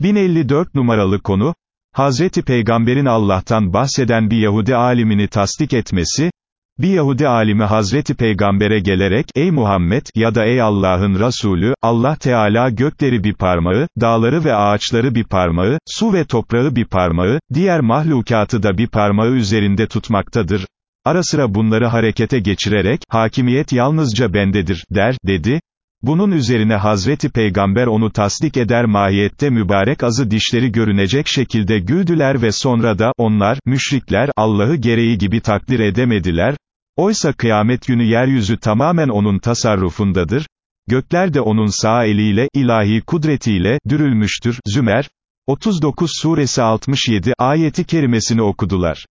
1054 numaralı konu, Hazreti Peygamber'in Allah'tan bahseden bir Yahudi alimini tasdik etmesi, bir Yahudi alimi Hazreti Peygamber'e gelerek, ey Muhammed, ya da ey Allah'ın Resulü, Allah Teala gökleri bir parmağı, dağları ve ağaçları bir parmağı, su ve toprağı bir parmağı, diğer mahlukatı da bir parmağı üzerinde tutmaktadır. Ara sıra bunları harekete geçirerek, hakimiyet yalnızca bendedir, der, dedi. Bunun üzerine Hazreti Peygamber onu tasdik eder mahiyette mübarek azı dişleri görünecek şekilde güldüler ve sonra da, onlar, müşrikler, Allah'ı gereği gibi takdir edemediler, oysa kıyamet günü yeryüzü tamamen onun tasarrufundadır, gökler de onun sağ eliyle, ilahi kudretiyle, dürülmüştür, Zümer, 39 suresi 67 ayeti kerimesini okudular.